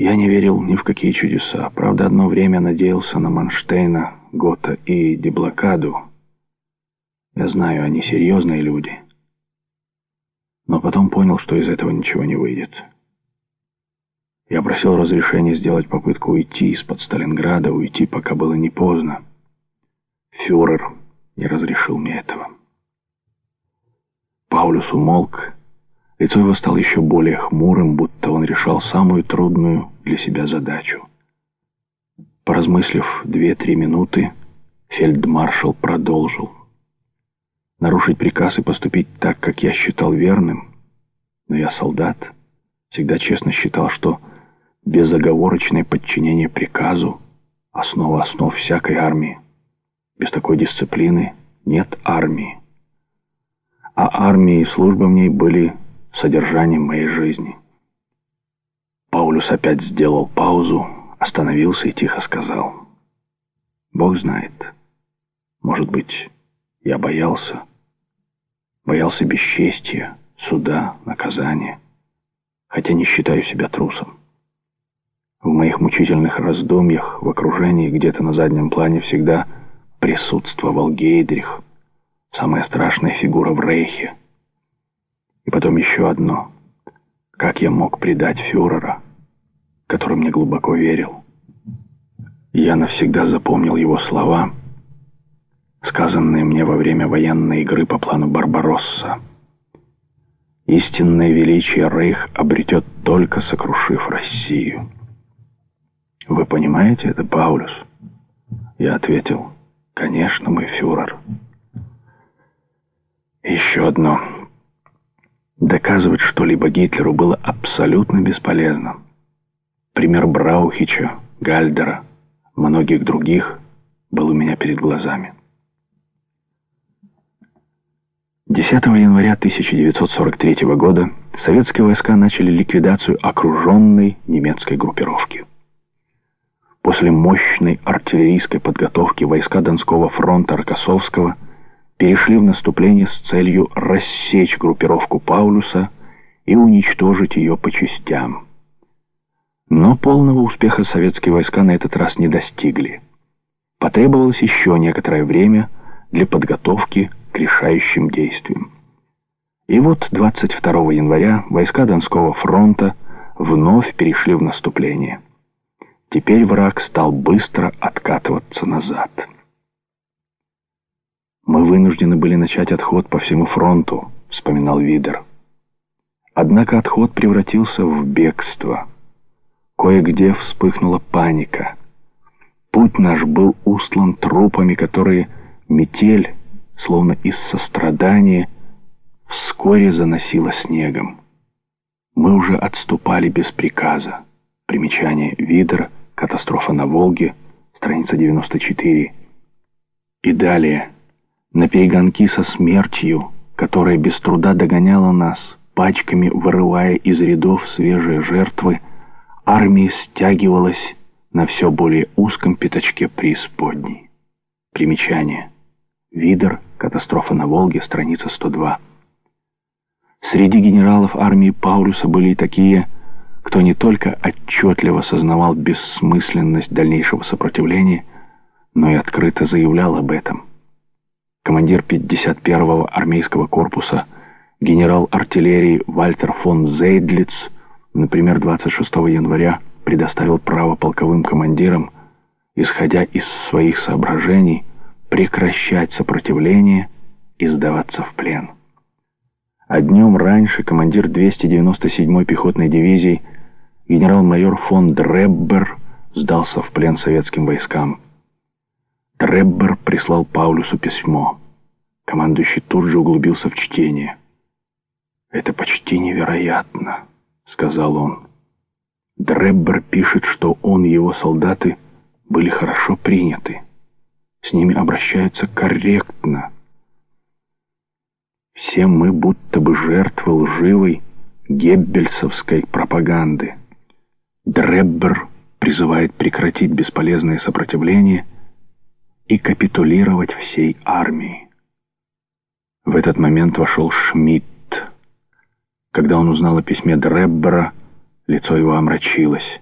Я не верил ни в какие чудеса. Правда, одно время надеялся на Манштейна, Гота и Деблокаду. Я знаю, они серьезные люди. Но потом понял, что из этого ничего не выйдет. Я просил разрешения сделать попытку уйти из-под Сталинграда, уйти, пока было не поздно. Фюрер не разрешил мне этого. Паулюс умолк. Лицо его стало еще более хмурым, будто он решал самую трудную для себя задачу. Поразмыслив две-три минуты, фельдмаршал продолжил. Нарушить приказ и поступить так, как я считал верным. Но я солдат, всегда честно считал, что безоговорочное подчинение приказу — основа основ всякой армии. Без такой дисциплины нет армии. А армия и служба в ней были содержанием моей жизни. Паулюс опять сделал паузу, остановился и тихо сказал. «Бог знает. Может быть, я боялся. Боялся бесчестия, суда, наказания. Хотя не считаю себя трусом. В моих мучительных раздумьях, в окружении, где-то на заднем плане всегда присутствовал Гейдрих, самая страшная фигура в Рейхе. И потом еще одно. Как я мог предать фюрера, который мне глубоко верил? Я навсегда запомнил его слова, сказанные мне во время военной игры по плану Барбаросса. Истинное величие Рейх обретет только сокрушив Россию. «Вы понимаете это, Паулюс?» Я ответил, «Конечно, мой фюрер». Еще одно. Доказывать что-либо Гитлеру было абсолютно бесполезно. Пример Браухича, Гальдера, многих других был у меня перед глазами. 10 января 1943 года советские войска начали ликвидацию окруженной немецкой группировки. После мощной артиллерийской подготовки войска Донского фронта Рокоссовского перешли в наступление с целью рассечь группировку Паулюса и уничтожить ее по частям. Но полного успеха советские войска на этот раз не достигли. Потребовалось еще некоторое время для подготовки к решающим действиям. И вот 22 января войска Донского фронта вновь перешли в наступление. Теперь враг стал быстро откатываться назад. «Мы вынуждены были начать отход по всему фронту», — вспоминал Видер. Однако отход превратился в бегство. Кое-где вспыхнула паника. Путь наш был устлан трупами, которые метель, словно из сострадания, вскоре заносила снегом. Мы уже отступали без приказа. Примечание Видера — Катастрофа на Волге, страница 94. И далее. На перегонки со смертью, которая без труда догоняла нас, пачками вырывая из рядов свежие жертвы, армия стягивалась на все более узком пятачке преисподней. Примечание. Видер. Катастрофа на Волге. Страница 102. Среди генералов армии Паулюса были такие кто не только отчетливо сознавал бессмысленность дальнейшего сопротивления, но и открыто заявлял об этом. Командир 51-го армейского корпуса генерал артиллерии Вальтер фон Зейдлиц, например, 26 января предоставил право полковым командирам, исходя из своих соображений, прекращать сопротивление и сдаваться в плен. А днем раньше командир 297-й пехотной дивизии генерал-майор фон Дреббер сдался в плен советским войскам. Дреббер прислал Паулюсу письмо. Командующий тут же углубился в чтение. «Это почти невероятно», — сказал он. Дреббер пишет, что он и его солдаты были хорошо приняты. С ними обращаются корректно. Все мы будто бы жертвы лживой геббельсовской пропаганды. Дреббер призывает прекратить бесполезное сопротивление и капитулировать всей армии. В этот момент вошел Шмидт. Когда он узнал о письме Дреббера, лицо его омрачилось.